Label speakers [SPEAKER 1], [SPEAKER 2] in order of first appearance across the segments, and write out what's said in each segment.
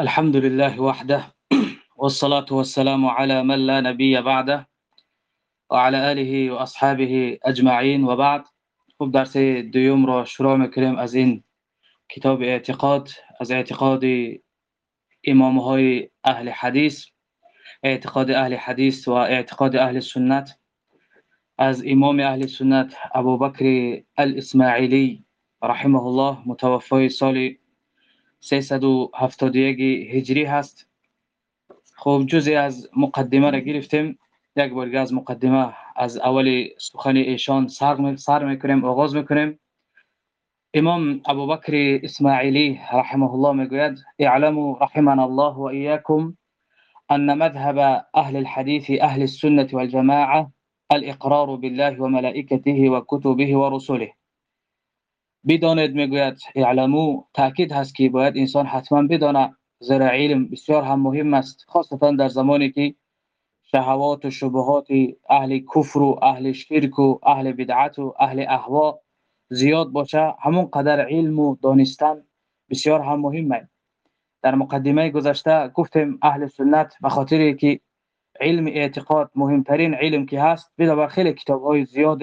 [SPEAKER 1] الحمد لله وحده والصلاة والسلام على من لا نبي بعده وعلى آله وأصحابه أجمعين. وبعد خب درس دوم را شروع میکنیم از این کتاب اعتقاد از اعتقاد امام أهل حدیث اعتقاد أهل حدیث و اعتقاد أهل سنت. از امام أهل سنت ابو بکر الاسماعیلی رحمه الله متوفای سال 371 هجری هست. خب جزی از مقدمه را گرفتیم. یک بار از مقدمه از اول سخن ایشان سر سر میکنیم آغاز میکنیم. امام ابو بکر اسماعیلی رحمه الله میگوید اعلموا رحمنا الله و ایاکم ان مذهب أهل الحديث أهل السنة والجماعة الاقرار بالله وملائكته وكتبه ورسله بدانید می‌گوید اعلمو تاکید هست که باید انسان حتما بدانه زیرا علم بسیار هم مهم است خاصتا در زمانی که شهوات و شبهات اهل کفر و اهل شرک و اهل بدعت و اهل اهوا زیاد باشه همون قدر علم و دانستن بسیار هم مهمه در مقدمه گذشته گفتیم اهل سنت به خاطر که علم اعتقاد مهمترین علم که هست بلا خیلی کتاب های زیاد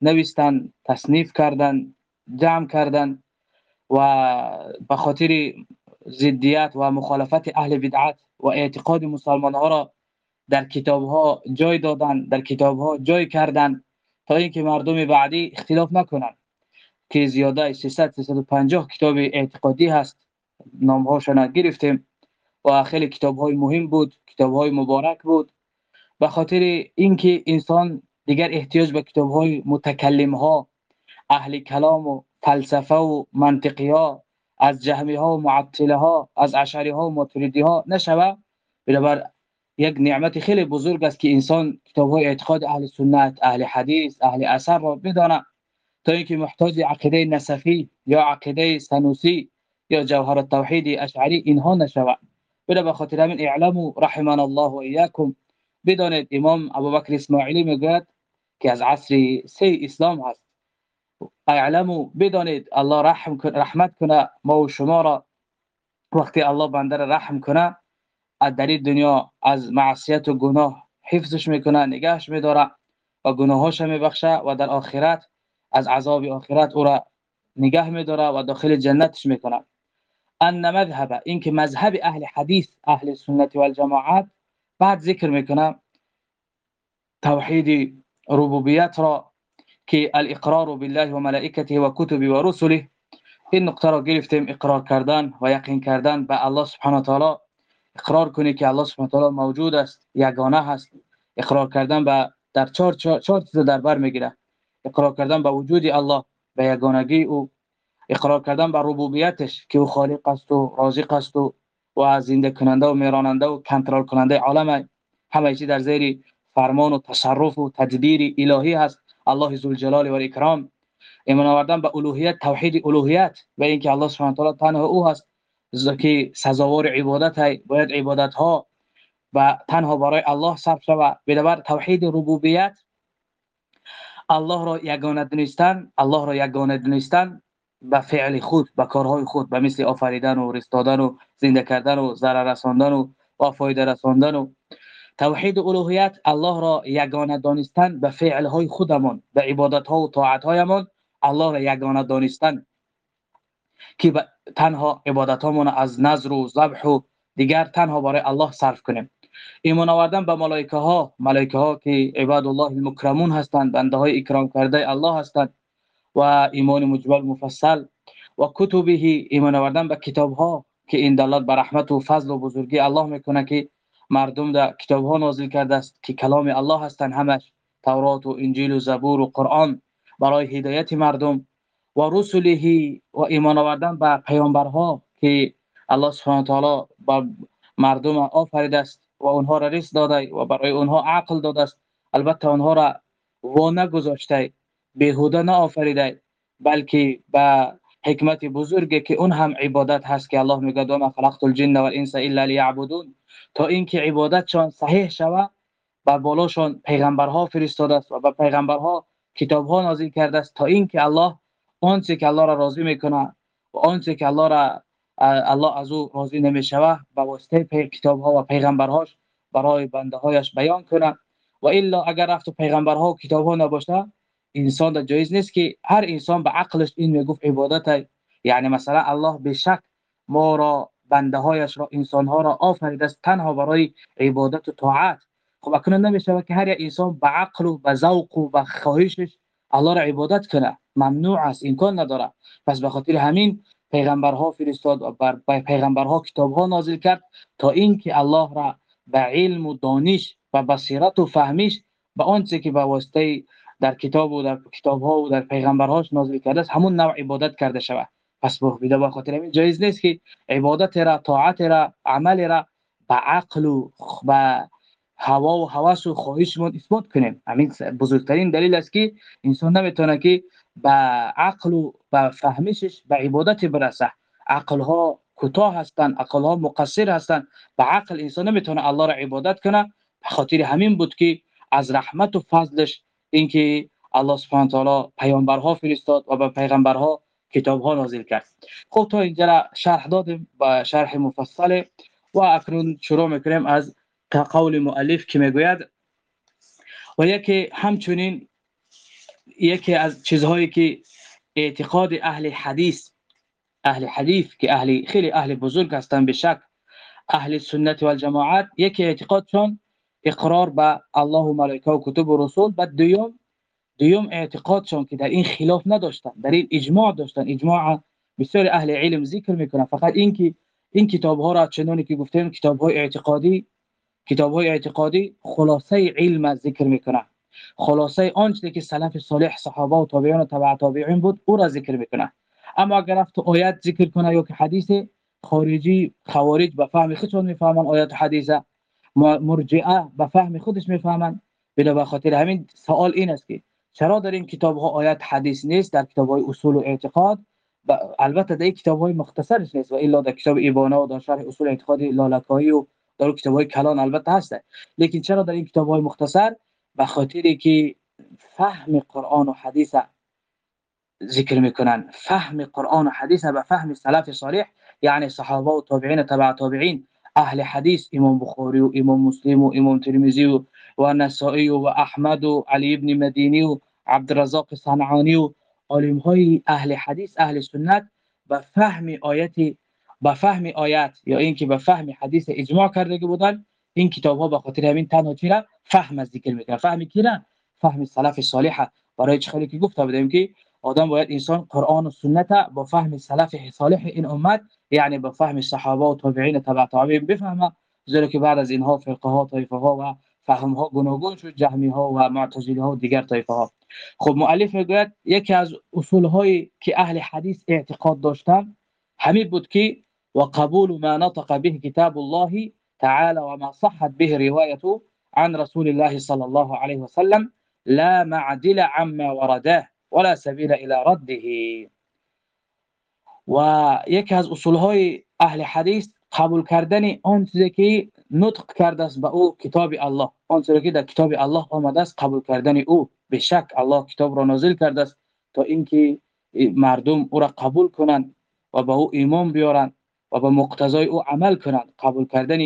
[SPEAKER 1] نویستن تصنیف کردن جمع کردن و به خاطر ضدیت و مخالفت اهل بدعت و اعتقاد مسلمان ها را در کتاب ها جای دادن در کتاب ها جای کردن تا اینکه مردم بعدی اختلاف نکنند که زیاده 300 350 کتاب اعتقادی هست. نام هاشون گرفتیم و خیلی کتاب های مهم بود کتاب های مبارک بود. به خاطر اینکه انسان دیگر احتیاج به کتاب های متکلم ها اهل کلام و فلسفه و منطقی ها از جهمی ها و معطله ها از اشعری ها و ماتریدی ها نشوه بنابر یک نعمت خیلی بزرگ است که انسان کتاب های اعتقاد اهل سنت اهل حدیث اهل اثر را بدانه تا اینکه محتاج عقیده نسفی یا عقیده سنوسی یا جوهر التوحید اشعری اینها نشود. بلا خاطر همین اعلام رحمنا الله و ایاکم. بدانید امام ابوبکر اسماعیلی می‌گوید که از عصر سه اسلام هست. اعلمو بدانید الله رحم رحمت کنه ما و شما را. وقتی الله بنده را رحم کنه در این دنیا از معصیت و گناه حفظش می‌کنه نگهش میداره و گناهاش میبخشه و در آخرت از عذاب آخرت او را نگه میداره و داخل جنتش می‌کنه. ان مذهب اینکه مذهب اهل حدیث اهل سنت و الجماعت بعد ذکر می‌کنه توحید ربوبیت را که الاقرار بالله و ملائکته و کتب و رسله این نقطه را گرفتیم اقرار کردن و یقین کردن به الله سبحانه و تعالی. اقرار کنی که الله سبحانه و تعالی موجود است یگانه هست. اقرار کردن به در چهار چهار چیز در بر می‌گیره. اقرار کردن به وجود الله به یگانگی او. اقرار کردن به ربوبیتش که او خالق است و رازق است و و زنده کننده و میراننده و کنترل کننده عالم همه چیز در زیر فرمان و تصرف و تدبیر الهی هست. الله ذوالجلال و الاکرام ایمان آوردن به الوهیت توحید الوهیت و اینکه الله سبحانه و تعالی تنها او هست. که سزاوار عبادت های باید عبادت ها و تنها برای الله صرف شود. بدبر توحید ربوبیت الله را یگانه دونستن الله را یگانه دونستن به فعل خود به کارهای خود به مثل آفریدن و رستادن و زنده کردن و ضرر رساندن و فایده رساندن و توحید الوهیت الله را یگانه دانستن به فعل های خودمان به عبادت ها و طاعت هایمان الله را یگانه دانستن که تنها عبادت هامون از نظر و ذبح و دیگر تنها برای الله صرف کنیم. ایمان آوردن به ملائکه ها ملائکه ها که عباد الله المکرمون هستند بنده های اکرام کرده الله هستند و ایمان مجمل مفصل و کتبه ایمان آوردن به کتاب ها که این دلالت بر رحمت و فضل و بزرگی الله می‌کنه که مردم در کتاب ها نازل کرده است که کلام الله هستند همش تورات و انجیل و زبور و قرآن برای هدایت مردم و رسله و ایمان آوردن به پیامبرها که الله سبحانه تعالی با مردم آفریده است و اونها را رزق داده و برای اونها عقل داده است. البته اونها را وا نگذاشته بیهوده نه آفریده بلکه به حکمت بزرگی که اون هم عبادت هست که الله میگه ما خلقت الجن والانس الا ليعبدون تا اینکه عبادتشان صحیح شود بر بالاشان پیغمبرها فرستاده است و به پیغمبرها کتابها نازل کرده است تا اینکه الله آنچه که الله را راضی می‌کنه و آنچه که الله را الله از او راضی نمی‌شوه با واسطه کتاب ها و پیغمبرهاش برای بنده هایش بیان کنه و الا اگر رفت و پیغمبرها و کتاب ها نباشه انسان در جایز نیست که هر انسان به عقلش این می‌گفت عبادت یعنی مثلا الله به شک ما را بنده هایش را انسان ها را آفریده است. تنها برای عبادت و طاعت. خب اکنون نمیشه که هر یک انسان به عقل و به ذوق و به خواهشش الله را عبادت کنه. ممنوع است امکان نداره. پس به خاطر همین پیغمبرها فرستاد و بر پیغمبرها کتابها نازل کرد تا اینکه الله را به علم و دانش و بصیرت و فهمیش به آنچه که به واسطه در کتاب و در کتاب ها و در پیغمبرهاش نازل کرده است همون نوع عبادت کرده شود. پس به با خاطر همین جایز نیست که عبادت را طاعت را عمل را به عقل و به هوا و هوس و خواهش اثبات کنیم. همین بزرگترین دلیل است که انسان نمی‌تونه که به عقل و به فهمشش به عبادت برسه. عقل ها کوتاه هستند عقل ها مقصر هستند. به عقل انسان نمی‌تونه الله را عبادت کنه. به خاطر همین بود که از رحمت و فضلش اینکه الله سبحانه و تعالی پیامبرها فرستاد و به پیغمبرها کتاب ها نازل کرد. خب تا اینجا شرح دادیم با شرح مفصل و اکنون شروع می‌کنیم از قول مؤلف که می‌گوید. و یکی همچنین یکی از چیزهایی که اعتقاد اهل حدیث اهل حدیث که اهل خیلی اهل بزرگ هستند به شک اهل سنت و الجماعت یکی اعتقادشون اقرار به الله و ملائکه و کتب و رسول بعد دوم دوم اعتقادشون که در این خلاف نداشتن در این اجماع داشتن. اجماع بسیار اهل علم ذکر می‌کنن. فقط این که این کتاب ها را چنانی که گفتیم کتاب های اعتقادی کتاب های اعتقادی خلاصه علم ذکر می‌کنن. خلاصه آنچه که سلف صالح صحابه و تابعین و تبع تابعین بود او را ذکر می‌کنن. اما اگر رفت آیت ذکر کنه یا که حدیث خارجی خوارج به فهم خودشون می‌فهمن آیات حدیثه مرجئه به فهم خودش می‌فهمن بلا به همین سوال این است که چرا در این کتاب ها آیات حدیث نیست؟ در کتاب های اصول و اعتقاد؟ البته در کتاب های مختصرش نیست و الا در کتاب ایبانا و در شرح اصول اعتقاد لالکایی و در کتاب های کلان البته هست لیکن چرا در این کتاب های مختصر؟ به خاطر که فهم قرآن و حدیث ذکر می‌کنن. فهم قرآن و حدیث و فهم سلف صالح یعنی صحابه و تابعین تبع تابعین. اهل حدیث امام بخاری و امام مسلم و امام ترمذی و و نسائی و احمد و علی ابن مدینی و عبدالرزاق صنعانی و علم های اهل حدیث اهل سنت به فهم آیت به فهم آیت یا اینکه به فهم حدیث اجماع کرده بودن این کتاب ها به خاطر همین تنها چیره فهم از ذکر می‌کنه فهم کی فهم سلف صالح. برای چه خیلی که گفته بودیم که آدم باید انسان قرآن و سنت با فهم سلف صالح این امت یعنی با فهم صحابه و تابعین تبع تابعین بفهمه زیرا که بعد از اینها فرقه ها طایفه ها و فهم ها گوناگون شد جهمی ها و معتزله ها و دیگر طایفه ها خب مؤلف می‌گوید یکی از اصول هایی که اهل حدیث اعتقاد داشتن همین بود که وقبول ما نطق به كتاب الله تعالى وما صحت به روايته عن رسول الله صلى الله عليه وسلم لا معدل عما ورده ولا سبيل الى رده و یکی از اصول های اهل حدیث قبول کردن آن چیزی که نطق کرده است به او کتاب الله آن چیزی که در کتاب الله آمده است قبول کردن او به شک الله کتاب را نازل کرده است تا اینکه مردم او را قبول کنند و به او ایمان بیارند و به مقتضای او عمل کنند قبول کردن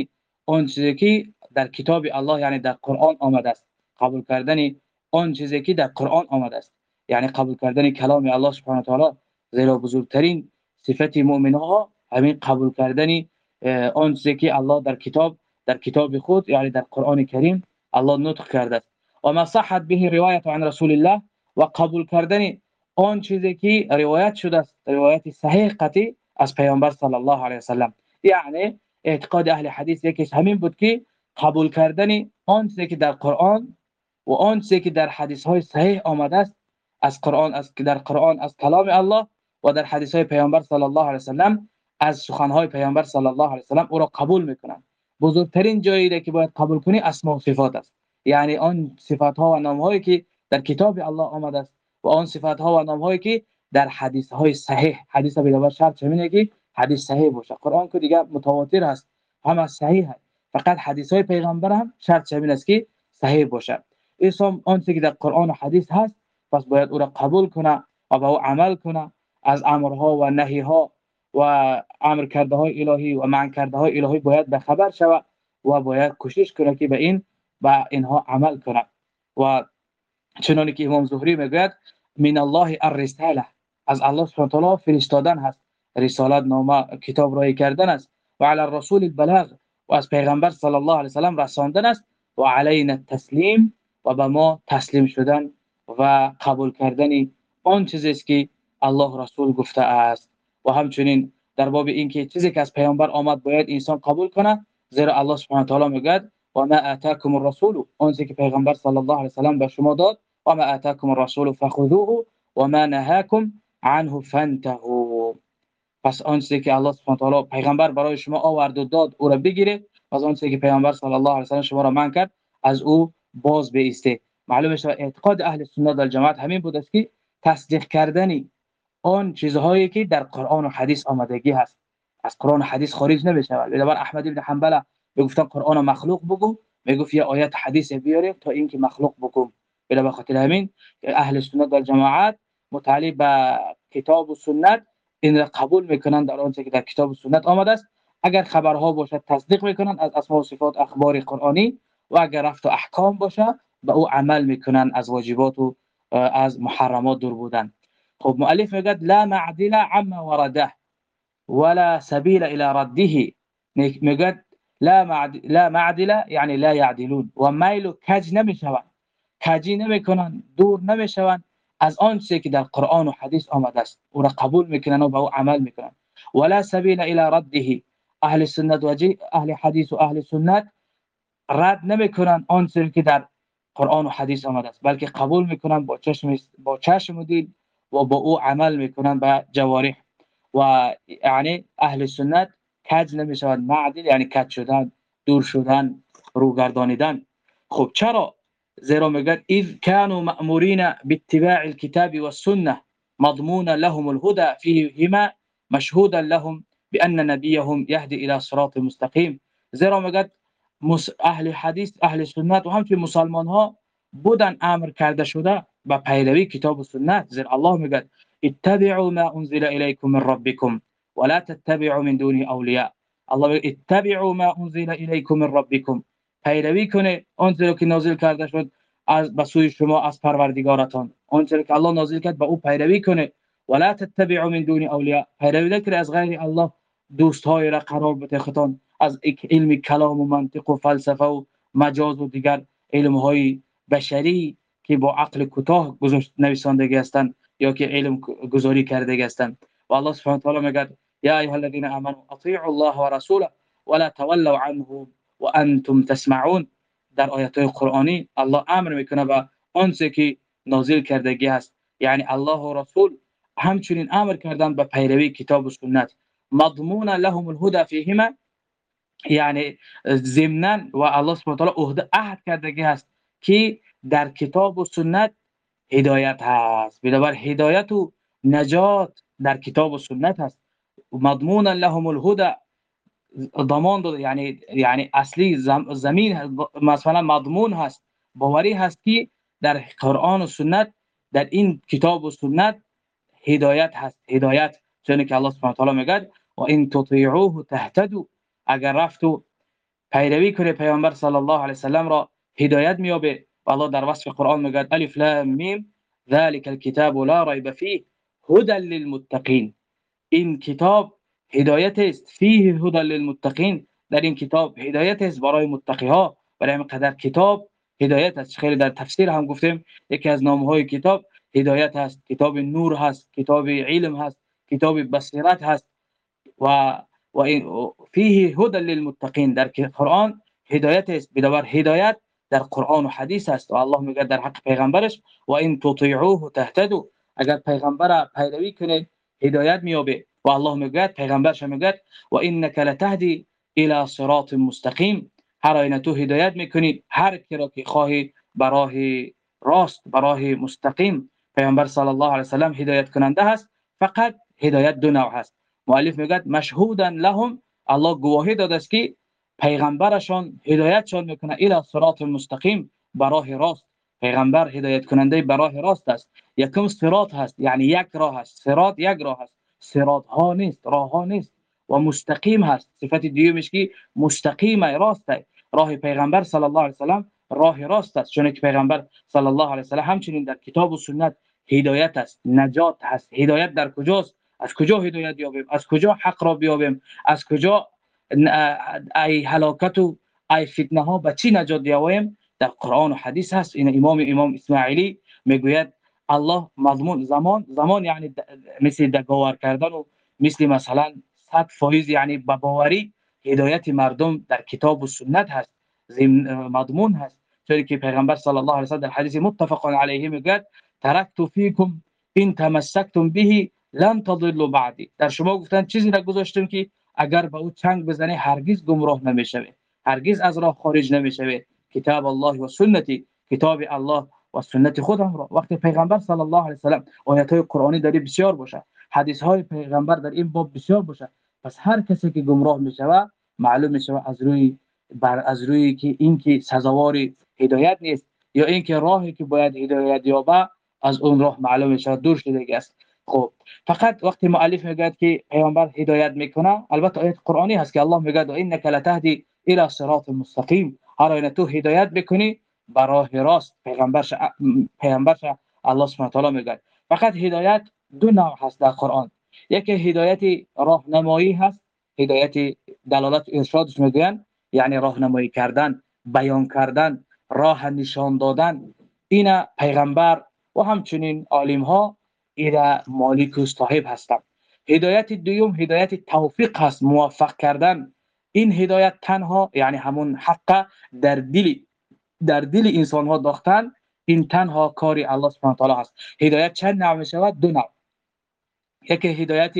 [SPEAKER 1] آن چیزی که در کتاب الله یعنی در قرآن آمده است قبول کردن آن چیزی که در قرآن آمده است یعنی قبول کردن کلام الله سبحانه و تعالی زیرا بزرگترین صفت مؤمنها همین قبول کردن آن چیزی که الله در کتاب در کتاب خود یعنی در قرآن کریم الله نطق کرده است. و ما صحت به روایت عن رسول الله و قبول کردن آن چیزی که روایت شده است روایت صحیح قطعی از پیامبر صلی الله علیه و سلم. یعنی اعتقاد اهل حدیث یکیش همین بود که قبول کردن آن چیزی که در قرآن و آن چیزی که در حدیث های صحیح آمده است از قرآن از در قرآن از کلام الله و در حدیث های پیامبر صلی الله علیه و سلم از سخن های پیامبر صلی الله علیه و سلم او را قبول می‌کنن بزرگترین جایی که باید قبول کنی اسماء و صفات است. یعنی آن صفات ها و نام هایی که در کتاب الله آمده است و آن صفات ها و نام هایی که در حدیث های صحیح حدیث پیامبر شرط چه که حدیث صحیح باشه. قرآن که دیگه متواتر هست همه صحیح هست فقط حدیث های پیغمبر هم شرط چه است که صحیح باشه. اسم آن که در قرآن و حدیث هست پس باید او را قبول کنه و به او عمل کنه. از امرها و نهیها و امر کرده های الهی و معن کرده های الهی باید به خبر شود و باید کوشش کنه که به این با اینها عمل کنه و چنانی که امام زهری می‌گوید من الله الرساله. از الله سبحانه تعالی فرستادن هست. رسالت نامه کتاب رای کردن است. و علی الرسول البلاغ. و از پیغمبر صلی الله علیه و سلم رساندن است. و علینا التسلیم و به ما تسلیم شدن و قبول کردن آن چیزی است که الله رسول گفته است. و همچنین در باب اینکه چیزی که از پیامبر آمد باید انسان قبول کنه زیرا الله سبحانه و تعالی میگه و ما اتاکم الرسول. اون که پیغمبر صلی الله علیه و سلم به شما داد و ما اتاکم الرسول فخذوه و ما نهاکم عنه فانتهوا پس آن که الله سبحانه و تعالی پیغمبر برای شما آورد و داد او را بگیره پس آن که پیغمبر صلی الله علیه و سلم شما را من کرد از او باز بیسته معلومه اعتقاد اهل سنت و جماعت همین بود است که تصدیق کردنی آن چیزهایی که در قرآن و حدیث آمدگی هست. از قرآن و حدیث خارج نمیشه بر احمد ابن حنبل می‌گفتن قرآن مخلوق بگو می‌گفت یه آیت حدیث بیاره تا اینکه مخلوق بگم بلا بخاطر همین اهل سنت و جماعت متعلق به کتاب و سنت این را قبول می‌کنن در آنچه که در کتاب و سنت آمده است. اگر خبرها باشد تصدیق می‌کنن از اسماء و صفات اخبار قرآنی و اگر رفت و احکام باشه به او عمل می‌کنن از واجبات و از محرمات دور بودن. خب مؤلف میگه لا معدل عما ورده ولا سبيل إلى رده. میگه لا معدل لا معدل یعنی لا يعدلون. و میل کج نمیشوند کجی نمیکنن دور نمیشوند از آن چیزی که در قرآن و حدیث آمده است. أو را قبول میکنن و به أو عمل میکنن. ولا سبیل إلى رده. أهل سنت و أهل حدیث و أهل سنت رد نمیکنن آن چیزی که در قرآن و حدیث آمده است. بلکه قبول میکنن با چشم با چشم و دید و با أو عمل میکنن به جوارح و یعنی أهل سنت کج نمیشوند معدل یعنی کج شدن دور شدن روگردانیدن. خب چرا؟ زیرا میگن اذ كانوا مأمورين باتباع الكتاب والسنة مضمونا لهم الهدى فيهما مشهودا لهم بأن نبيهم يهدي إلى صراط مستقيم زیرا میگن أهل حدیث أهل سنت و همچنین مسلمان ها بودن امر کرده شده به پیروی کتاب و سنت. زیرا الله میگه اتبعوا ما انزل اليكم من ربكم ولا تتبعوا من دونه اولیاء. الله میگه اتبعوا ما انزل اليكم من ربكم پیروی کنه آن که نازل کرده شد از به سوی شما از پروردگارتان. آن که الله نازل کرد به او پیروی کنه. ولا تتبعوا من دون اولیاء. پیروی نکنه از غیر الله. دوست های را قرار بده خطان از علم کلام و منطق و فلسفه و مجاز و دیگر علم های بشری که با عقل کوتاه گذاشت نویسندگی هستند یا که علم گذاری کرده هستند و الله سبحانه و تعالی میگه یا ایها الذين امنوا اطیعوا الله ورسوله ولا تولوا عنه وانتم تسمعون. در آیات قرآنی الله امر می‌کنه و آنچه که نازل کردگی است یعنی الله و رسول همچنین امر کردن به پیروی کتاب و سنت. مضمون لهم الهدى فيهما یعنی ضمنا و الله سبحانه و تعالی عهد کردگی هست. که در کتاب و سنت هدایت هست. بنابر هدایت و نجات در کتاب و سنت هست. مضمون لهم الهدى ضمان یعنی یعنی اصلی زمین مثلا مضمون هست باوری هست که در قرآن و سنت در این کتاب و سنت هدایت هست. هدایت چون که الله سبحانه و تعالی میگه و ان تطیعوه تهتدوا. اگر رفتو پیروی کنه پیامبر صلی الله علیه وسلم را هدایت میابه و الله در وصف قرآن میگه ألف لام میم ذلك الكتاب لا ريب فيه. هدى للمتقين. این کتاب هدایت است. فيه هدى للمتقين. در این کتاب هدایت است برای متقی ها برای قدر کتاب هدایت است. خیلی در تفسیر هم گفتیم. یکی از نام های کتاب هدایت هست کتاب نور هست. کتاب علم هست. کتاب بصیرت هست. و و فيه هدى للمتقين. در قرآن هدایت است. بدور هدایت در قرآن و حدیث است و الله میگه در حق پیغمبرش و این تطیعوه تهتدوا اگر پیغمبر پیروی کنید هدایت میابه و الله میگه پیغمبرش میگه و انک لتهدی إلى صراط مستقیم. هر آینه تو هدایت میکنی هر کی را که خواهی براه راست براه مستقیم. پیغمبر صلی الله علیه وسلم هدایت کننده هست فقط هدایت دو نوع هست. مؤلف میگه مشهودا لهم الله گواهی داده است که پیغمبرشان هدایتشان می‌کنه الى صراط مستقیم براه راست. پیغمبر هدایت کننده براه راست است. یکم صراط هست یعنی یک راه است. صراط یک راه است. سرات ها نیست راه ها نیست. و مستقیم هست. صفت دیومش که مستقیم راست راه پیغمبر صلی الله علیه وسلم راه راست است. چون که پیغمبر صلی الله علیه وسلم همچنین در کتاب و سنت هدایت است. نجات هست. هدایت در کجاست؟ از کجا هدایت یابیم؟ از کجا حق را بیابیم؟ از کجا ای هلاکت و ای فتنه ها. به چی نجات یابیم در قرآن و حدیث هست. این امام امام اسماعیلی میگوید الله مضمون زمان زمان یعنی مثل دگاور کردن و مثل مثلا 100 فایز یعنی به باوری هدایت مردم در کتاب و سنت هست. مضمون هست. چون که پیغمبر صلی الله علیه و در حدیث متفق علیه میگه ترکت فیکم ان تمسکتم به لن تضلوا بعدی. در شما گفتن چیزی را گذاشتم که اگر به او چنگ بزنی هرگز گمراه نمی‌شوی. هرگز از راه خارج نمی‌شوی. کتاب الله و سنتی. کتاب الله و سنت خودم را. وقتی پیغمبر صلی الله علیه و سلم آیات قرآنی در بسیار باشه. حدیث های پیغمبر در این باب بسیار باشه. پس هر کسی که گمراه می‌شوه معلوم می‌شوه از روی بر از روی که این که سزاوار هدایت نیست یا اینکه راهی که باید هدایت یابه از اون راه معلوم میشه دور شده است خب فقط وقتی مؤلف میگه که پیامبر هدایت می‌کنه البته آیه قرآنی هست که الله میگه انک لتهدی الى صراط مستقیم هر تو هدایت بکنی به راه راست پیغمبر پیغمبر الله سبحانه تعالی میگه فقط هدایت دو نوع هست در قرآن. یکی هدایت راهنمایی هست هدایت دلالت ارشادش میگن یعنی راهنمایی کردن بیان کردن راه نشان دادن. این پیغمبر و همچنین عالم ها ایرا مالک و صاحب هستند هدایت دوم هدایت توفیق هست موفق کردن. این هدایت تنها یعنی همون حق در دل در دل انسان ها داختن این تنها کاری الله سبحانه تعالی هست. هدایت چند نوع می شود دو نوع. یکی هدایت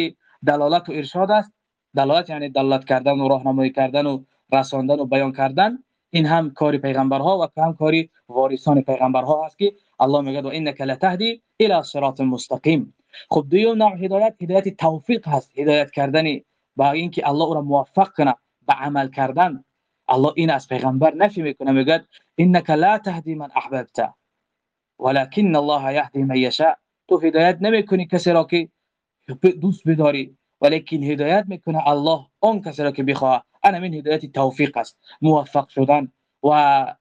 [SPEAKER 1] دلالت و ارشاد است. دلالت یعنی دلالت کردن و راهنمایی کردن و رساندن و بیان کردن. این هم کاری پیغمبرها و هم کاری وارثان پیغمبرها هست که الله میگه و انک لتهدی إلى صراط مستقیم خب دوم نوع هدایت هدایت توفیق هست. هدایت کردن با اینکه الله أو را موفق کنه به عمل کردن. الله این از پیغمبر نفی میکنه میگه انک لا تهدی من أحببت ولكن الله يهدي من يشاء. تو هدایت نمیکنی کسی را که دوست بداری ولیکن هدایت میکنه الله اون کسی را که بخواه. أنا من هدایت توفیق است. موفق شدن و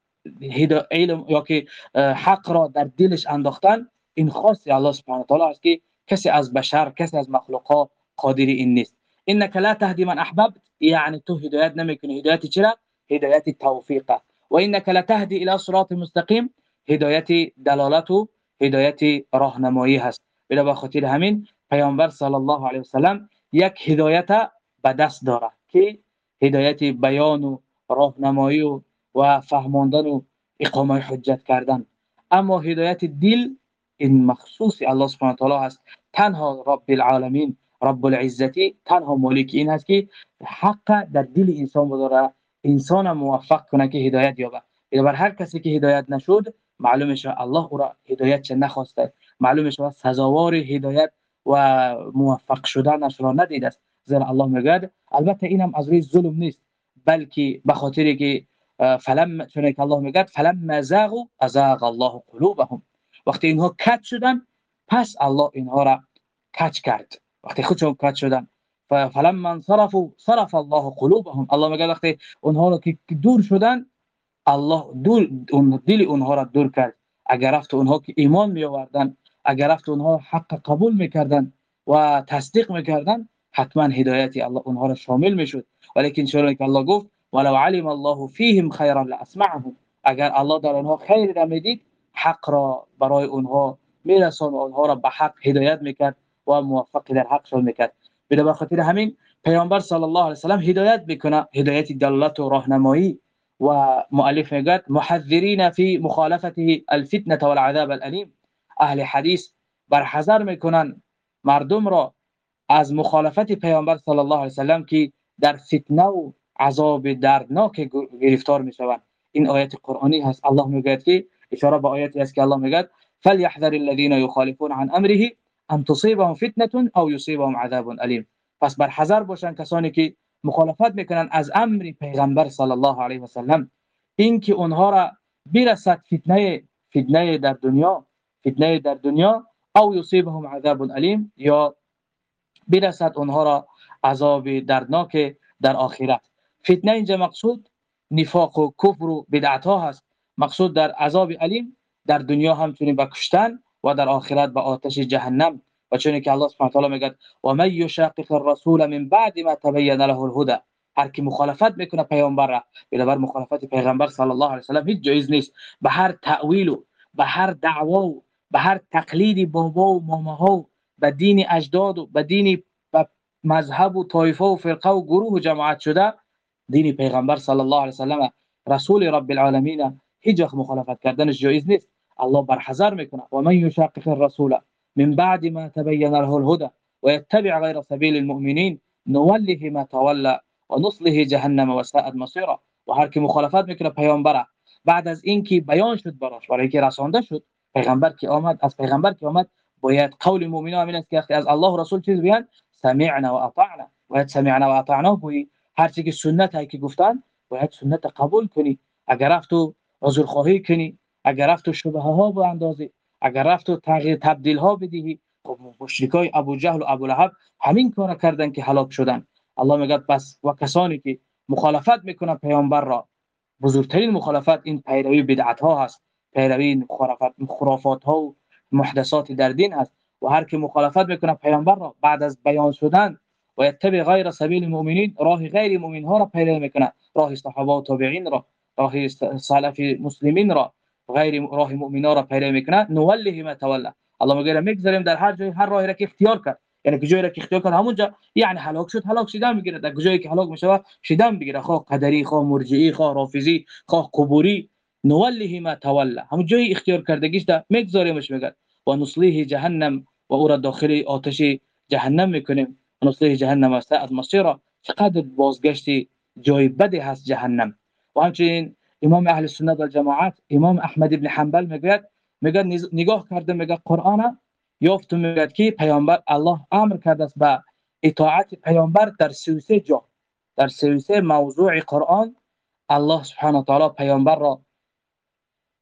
[SPEAKER 1] علم یا که حق را در دلش انداختن این خاصی الله سبحانه تعالی است که کسی از بشر کسی از مخلوقات قادر این نیست. انك لا تهدي من احببت یعنی تو هدایت نمی‌کنی. هدایت چرا؟ هدایت توفیق. و انك لا تهدي الى صراط مستقیم هدایت دلالت و هدایت راهنمایی هست. بلا خاطر همین پیامبر صلی الله علیه و سلم یک هدایت به دست داره که هدایت بیان و راهنمایی و و فهماندن و اقامه حجت کردن. اما هدایت دل این مخصوص الله سبحانه تعالی هست. تنها رب العالمین رب العزتی تنها مالک این هست که حق در دل انسان بداره انسان موفق کنه که هدایت یابه. بر هر کسی که هدایت نشد معلوم شد الله أو را هدایت چه نخواسته. معلوم شد سزاوار هدایت و موفق شدنش را ندیده است. زیرا الله میگه البته اینم از روی ظلم نیست بلکه به خاطر که فلم چون که الله میگه فلم زاغوا ازاغ الله قلوبهم. وقتی اینها کج شدن پس الله اینها را کج کرد. وقتی خودشون کج شدن فلم من صرفوا صرف الله قلوبهم. الله میگه وقتی اونها رو که دور شدن الله دور اون دل اونها را دور کرد. اگر رفت اونها که ایمان می آوردن اگر رفت اونها حق قبول می‌کردن و تصدیق می‌کردن حتما هدایت الله اونها را شامل می‌شد. ولیکن چون که الله گفت ولو علم الله فيهم خيرا لأسمعهم. اگر الله در اونها خیر را میدید حق را برای اونها میرسان و اونها را به حق هدایت میکرد و موفق در حق شد میکرد. به خاطر همین پیامبر صلی الله علیه و سلم هدایت میکنه هدایت دلالت و راهنمایی. و مؤلف میگه محذرین فی مخالفته الفتنة والعذاب الالم أهل حدیث بر حذر میکنن مردم را از مخالفت پیامبر صلی الله علیه و سلم که در فتنه و عذاب دردناک گرفتار می‌شوند این آیت قرآنی هست. الله میگه که اشاره به آیتی است که الله میگه فليحذر الذين يخالفون عن امره ان تصيبهم فتنه او يصيبهم عذاب الیم پس بر حذر باشن کسانی که مخالفت می‌کنن از امر پیغمبر صلی الله علیه و سلم. اینکه اونها را برسد فتنه فتنه در دنیا فتنه در دنیا او یصيبهم عذاب الیم یا برسد اونها را عذاب دردناک در آخرت. فتنه اینجا مقصود نفاق و کفر و بدعت ها هست. مقصود در عذاب علیم در دنیا همچنین به کشتن و در آخرت به آتش جهنم. و چون که الله سبحانه و تعالی میگه و من یشاقق الرسول من بعد ما تبین له الهدى. هر کی مخالفت می‌کنه پیامبر را بنابر مخالفت پیغمبر صلی الله علیه و سلم هیچ جایز نیست. به هر تعویل و به هر دعوا و به هر تقلید بابا و ماماها به دین اجداد و به دین مذهب و طایفه و فرقه و گروه و جماعت شده دین پیغمبر صلی الله علیه و سلم رسول رب العالمین هیچ مخالفت کردنش جایز نیست. الله برحذر می‌کنه و من یشاقق الرسول من بعد ما تبين له الهدى ويتبع غير سبيل المؤمنين نوله ما تولى ونصله جهنم وساءت مصيرا. و هر کی مخالفت می‌کنه پیامبر بعد از اینکه بیان شد براش برای اینکه رسانده شد پیغمبر که آمد از پیغمبر که آمد باید قول مؤمنان همین است که از الله رسول چیز بیان؟ سمعنا و اطعنا. باید سمعنا و اطعنا هر چی که سنت هایی که گفتن باید سنت قبول کنی. اگر رفتو عذر خواهی کنی اگر رفتو شبهه ها به اندازی اگر رفتو تغییر تبدیل ها بدهی خب مشرکای ابو جهل و ابو لهب همین کار کردن که هلاک شدن. الله میگه پس و کسانی که مخالفت می‌کنن پیامبر را بزرگترین مخالفت این پیروی بدعت ها هست. پیروی خرافات ها و محدثات در دین هست. و هر کی مخالفت می‌کنه پیامبر را بعد از بیان شدن و یتبع غیر سبیل المؤمنین راه غیر مؤمن. ها را پیروی می‌کنه راه صحابه و تابعین را راه سلف مسلمین را غیر راه مؤمنا را پیروی می‌کنه نوله ما تولا الله میگه می‌گذاریم در هر جای هر راهی را که اختیار کرد یعنی که جایی را که اختیار کرد همونجا یعنی هلاک شد هلاک شدن می‌گیره در جایی که هلاک میشه شدن می‌گیره خواه قدری خواه مرجئی خواه رافضی خواه قبوری نوله ما تولا همون جایی اختیار کردگیش ده میگذاریمش میگه و نصلیه جهنم و او را داخل آتش جهنم می‌کنیم. و نصلیه جهنم است. از مصیره چقدر بازگشت جای بدی هست جهنم. و همچنین امام اهل سنت و جماعت امام احمد ابن حنبل میگه میگه نگاه کرده میگه قرآن یافت میگه که پیامبر الله امر کرده است به اطاعت پیامبر در 33 جا. در 33 موضوع قرآن الله سبحانه و تعالی پیامبر را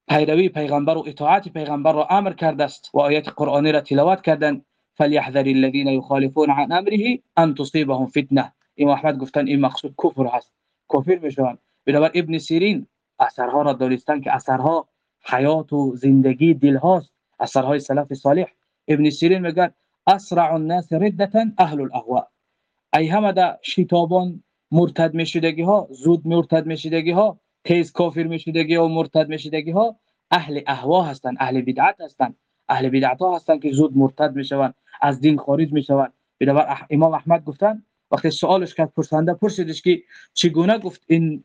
[SPEAKER 1] پیروی پیغمبر و اطاعت پیغمبر را امر کرده است. و آیات قرآنی را تلاوت کردن. فلیحذر الذين يخالفون عن أمره أن تصيبهم فتنة. إمام أحمد گفتن این مقصود کفر هست کافر میشوند بنابر ابن سیرین اثرها را دانستن که اثرها حیات و زندگی دل هاست. اثرهای سلف صالح. ابن سیرین میگه اسرع الناس ردة أهل الاهواء. ای همه دا شتابان مرتد میشدگی ها زود مرتد میشدگی ها تیز کافر میشدگی و مرتد میشدگی ها أهل اهوا هستند أهل بدعت هستند اهل بدعت ها هستند که زود مرتد می‌شوند از دین خارج می‌شوند. بنابر امام احمد گفتن وقتی سوالش کرد پرسنده پرسیدش که چگونه گفت این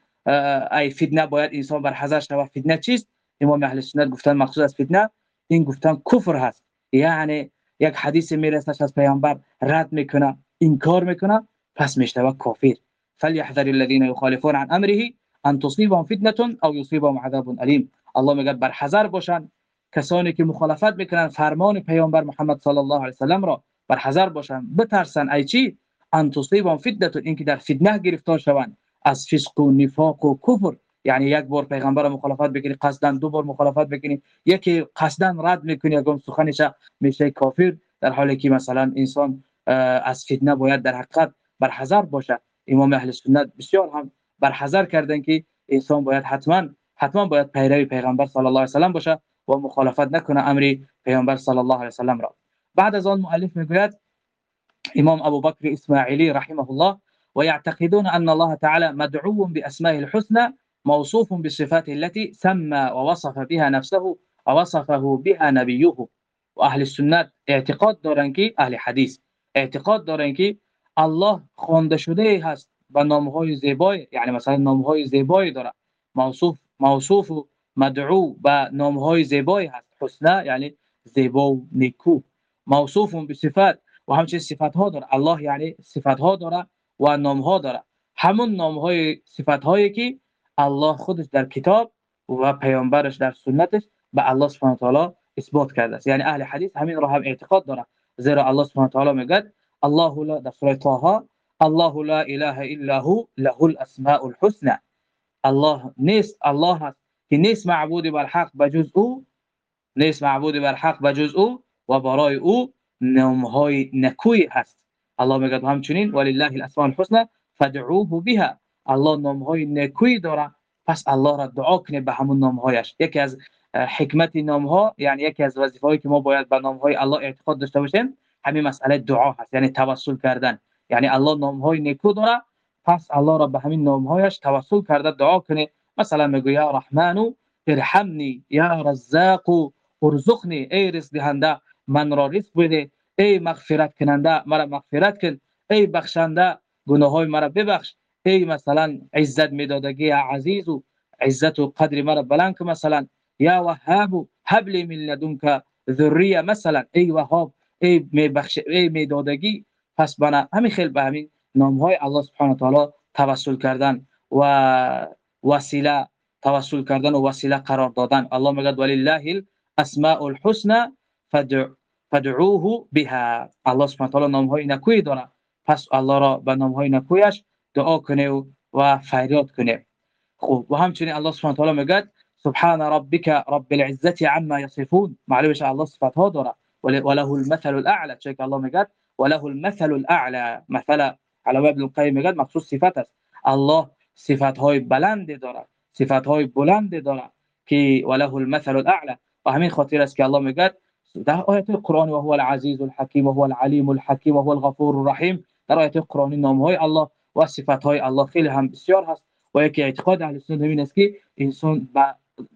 [SPEAKER 1] ای فتنه باید انسان بر حذر شود؟ فتنه چیست؟ امام اهل سنت گفتن مقصود از فتنه این گفتن کفر هست. یعنی یک حدیث می‌رسه از پیامبر رد می‌کنه انکار می‌کنه پس میشتوه کافر. فليحذر الذين يخالفون عن امره ان تصيبهم فتنه او يصيبهم عذاب الیم. الله میگه بر حذر باشن کسانی که مخالفت می‌کنن فرمان پیامبر محمد صلی الله علیه و سلم را بر حذر باشن بترسن. ای چی؟ ان تصيبهم فتنه اینکه در فتنه گرفتار شوند. از فسق و نفاق و کفر. یعنی یک بار پیغمبر مخالفت بکنی قصدن دو بار مخالفت بکنی. یکی قصدن رد می‌کنی اگه سخنش میشه کافر. در حالی که مثلا انسان از فتنه باید در حقیقت بر حذر باشه. امام اهل سنت بسیار هم بر حذر کردن که انسان باید حتما حتما باید پیروی پیغمبر صلی الله علیه و باشه. و مخالفت نکنه امر پیغمبر صلی الله علیه و را. بعد از آن مؤلف می‌گوید امام ابو بکر اسماعیلی رحمه الله ويعتقدون أن الله تعالى مدعو بأسمائه الحسنى موصوف بالصفات التي سمى ووصف بها نفسه ووصفه بها نبيه واهل السنه اعتقاد دارن که اهل حدیث اعتقاد دارن که الله خوانده شده هست به نامهای زیبای یعنی مثلا نامهای زیبای داره. موصوف موصوف مدعو به نامهای زیبای هست. حسنه یعنی زیبا و نیکو. موصوف به صفات و همچنین صفات ها داره. الله یعنی صفات ها داره و نام ها داره. همون نام های هایی که الله خودش در کتاب و پیامبرش در سنتش به الله سبحانه و اثبات کرده است. یعنی اهل حدیث همین رو هم اعتقاد داره. زیرا الله سبحانه و تعالی میگه الله لا در سوره طه الله لا اله الا هو له الاسماء الحسنى. الله نیست الله هست. که نیست معبود بر حق بجز او نیست معبود بر حق بجز او و برای او نام های نکوی هست. الله میگه همچنین ولله الاسماء الحسنى فدعوه بها. الله نام های نکوی داره پس الله را دعا کنه به همون نام هایش یکی از حکمت نام ها یعنی یکی از هایی که ما باید به نام های الله اعتقاد داشته باشیم همین مسئله دعا هست یعنی توسل کردن. یعنی الله نام های نیکو داره پس الله را به همین نام هایش توسل کرده دعا کنه. مثلا میگه یا رحمانو ارحمنی یا رزاق ارزقنی ای رزق دهنده من را رزق بده ای مغفرت کننده مرا مغفرت کن ای بخشنده گناه های مرا ببخش. ای مثلا عزت میدادگی عزیز و عزت و قدر مرا بلند مثلا. یا وهاب هب لی من لدنک ذریه مثلا. ای وهاب ای میبخش ای میدادگی. پس بنا همین خیلی به همین نام های الله سبحانه و تعالی توسل کردن. و وسیله توسل کردن و وسیله قرار دادن الله میگه ولله الاسماء الحسنى فدعوه بها الله سبحانه تعالی نام های نکوی داره پس الله را به نام های نکویش دعا کنه و, فریاد کنه خب و همچنین الله سبحانه تعالی میگه سبحان ربك رب العزه عما يصفون معلومه الله صفات ها داره وله المثل الاعلى چه الله میگه وله المثل الاعلى مثلا علامه ابن القیم میگه مخصوص صفت است الله صفات های بلند داره صفات های بلند داره که وله المثل الاعلى. و همین خاطر است که الله میگه در آیات قرآن و هو العزیز الحکیم و هو العلیم الحکیم و هو الغفور الرحیم. در آیات قرآنی نام های الله و صفات های الله خیلی هم بسیار هست. و یکی اعتقاد اهل سنت همین است که انسان با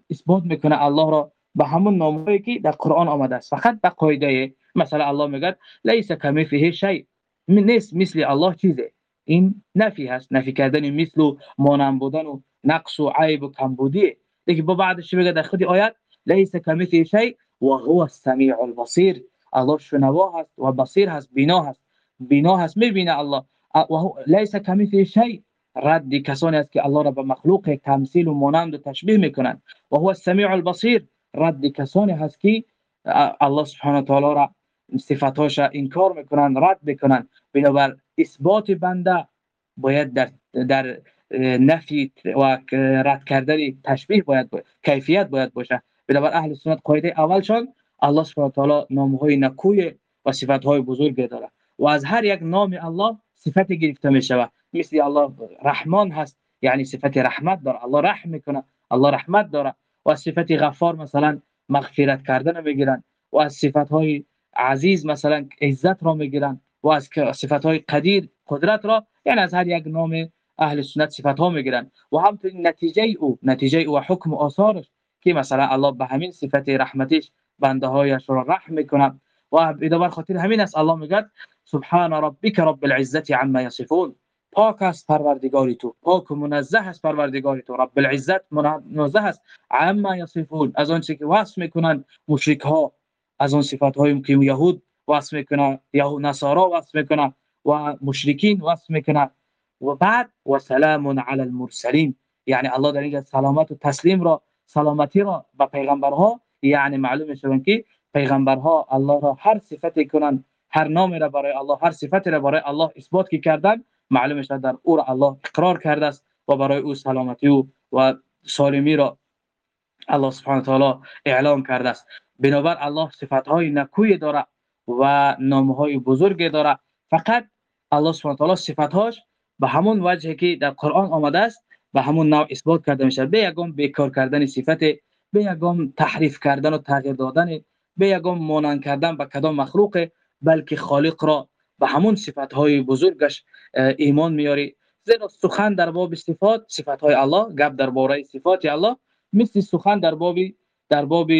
[SPEAKER 1] اثبات می‌کنه الله را به همون نامهایی که در قرآن آمده است. فقط به قاعده مثلا الله میگه لیس کمثله شیء. نیست مثل الله چیزه. این نفی هست. نفی کردن مثل و مانند بودن و نقص و عیب و کمبودی دیگه با بعدش میگه در خود آیات لیس کمثله شیء و هو السمیع البصیر. الله شنوا هست و بصیر هست بینا هست. بینا هست می‌بینه الله. و هو لیس کمثله شیء رد کسانی است که الله را به مخلوق تمثیل و مانند و تشبیه می‌کنند و هو السمیع البصیر. رد کسانی هست که الله سبحانه و تعالی را صفاتاش انکار می‌کنند رد می‌کنند بنابر اثبات بنده باید در در نفی و رد کردن تشبیه باید باید. کیفیت باید باشه. بنابر اهل سنت قاعده اولشان الله سبحانه و تعالی نام های نکوی و صفات های بزرگ داره. و از هر یک نام الله صفت گرفته می شود مثل الله رحمان هست یعنی صفت رحمت داره. الله رحم می‌کنه الله رحمت داره. و صفت غفار مثلا مغفرت کردن می‌گیرن. و از صفت های عزیز مثلا عزت را می‌گیرن. و از صفت های قدیر قدرت را یعنی از هر یک نام أهل سنت صفت ها میگیرن و همچنین نتیجه أو نتیجه أو و حکم آثارش که مثلا الله به همین صفت رحمتش بنده هایش را رحم میکنه و بدبر خاطر همین است الله میگه سبحان ربک رب العزه عما یصفون. پاک است پروردگاری تو پاک و منزه است پروردگاری تو. رب العزت منزه است عما یصفون. از آنچه که وصف میکنن مشرک ها از اون صفات هایی که یهود وصف می‌کنن یهود نصارا وصف می‌کنن و مشرکین وصف می‌کنن و بعد و سلام علی المرسلین. یعنی الله در اینجا سلامت و تسلیم را سلامتی را به پیغمبرها یعنی معلوم میشه که پیغمبرها الله را هر صفتی کنن هر نامی را برای الله هر صفتی را برای الله اثبات کی کردن معلوم شد در او را الله اقرار کرده است و برای او سلامتی و, و سالمی را الله سبحانه و تعالی اعلام کرده است. بنابر الله صفات های نکوی داره. و نام های بزرگ داره. فقط الله سبحانه تعالی صفات هاش به همون وجهی که در قرآن آمده است به همون نوع اثبات کرده میشه. به یگام بیکار کردن صفت به یگام تحریف کردن و تغییر دادن به یگام مانند کردن به کدام مخلوق بلکه خالق را به همون صفات های بزرگش ایمان میاری. زیرا سخن در باب صفات صفات های الله گپ در باره صفات الله مثل سخن در باب در باب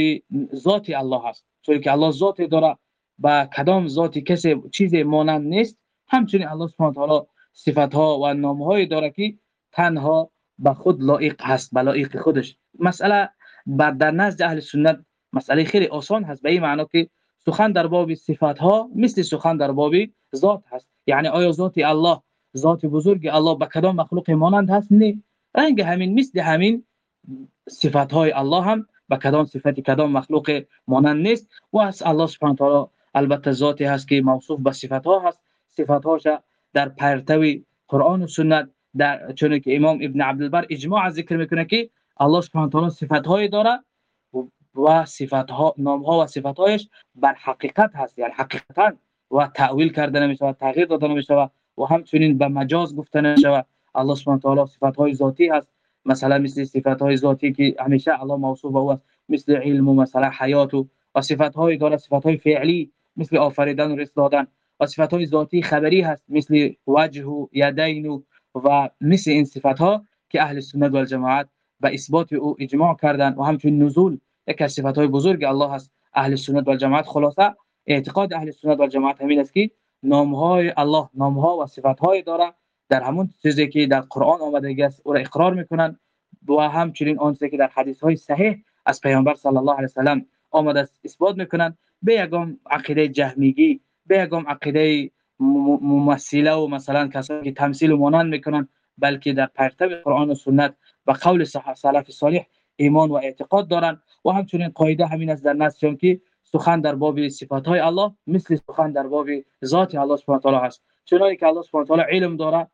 [SPEAKER 1] ذات الله هست. چون که الله ذات داره با کدام ذاتی کسی چیز مانند نیست. همچنین الله سبحانه تعالی صفات ها و نام های داره که تنها به خود لایق هست به لایق خودش. مسئله در نزد اهل سنت مسئله خیلی آسان هست به این معنی که سخن در باب صفات ها مثل سخن در باب ذات هست. یعنی آیا ذات الله ذات بزرگ الله به کدام مخلوق مانند هست؟ نه. رنگ همین مثل همین صفات های الله هم به کدام صفت کدام مخلوق مانند نیست. و از الله سبحانه تعالی البته ذاتی هست که موصوف به صفات ها هست. صفات هاش در پرتوی قرآن و سنت در چون که امام ابن عبدالبر اجماع ذکر می‌کنه که الله سبحانه تعالی صفات های داره و صفات ها نام ها و صفات هایش بر حقیقت هست. یعنی حقیقتا و تعویل کرده نمیشه و تغییر داده نمیشه و همچنین به مجاز گفته نمیشه الله سبحانه و تعالی صفات های ذاتی هست. مثلا مثل صفات های ذاتی که همیشه الله موصوف او مثل علم و مثلا حیات و صفات های داره صفات های فعلی مثل آفریدن و رزق دادن. و های ذاتی خبری هست مثل وجه و یدین و, و مثل این صفات ها که اهل سنت و جماعت به اثبات او اجماع کردن. و همچنین نزول یک از های بزرگ الله هست اهل سنت و جماعت. خلاصه اعتقاد اهل سنت و جماعت همین است که نام های الله نام ها و صفات های داره. در همون چیزی که در قرآن آمده است او را اقرار می‌کنن و همچنین آن چیزی که در حدیث های صحیح از پیامبر صلی الله علیه و سلام آمده است اثبات می‌کنن به یگام عقیده جهمیگی به یگام عقیده ممثله و مثلا کسانی که تمثیل و مانند می‌کنن بلکه در پرتب قرآن و سنت و قول سلف صالح ایمان و اعتقاد دارن و همچنین قاعده همین است در نصیان که سخن در باب صفات های الله مثل سخن در باب ذات الله سبحانه و تعالی هست. چنانکه که الله سبحانه و تعالی علم داره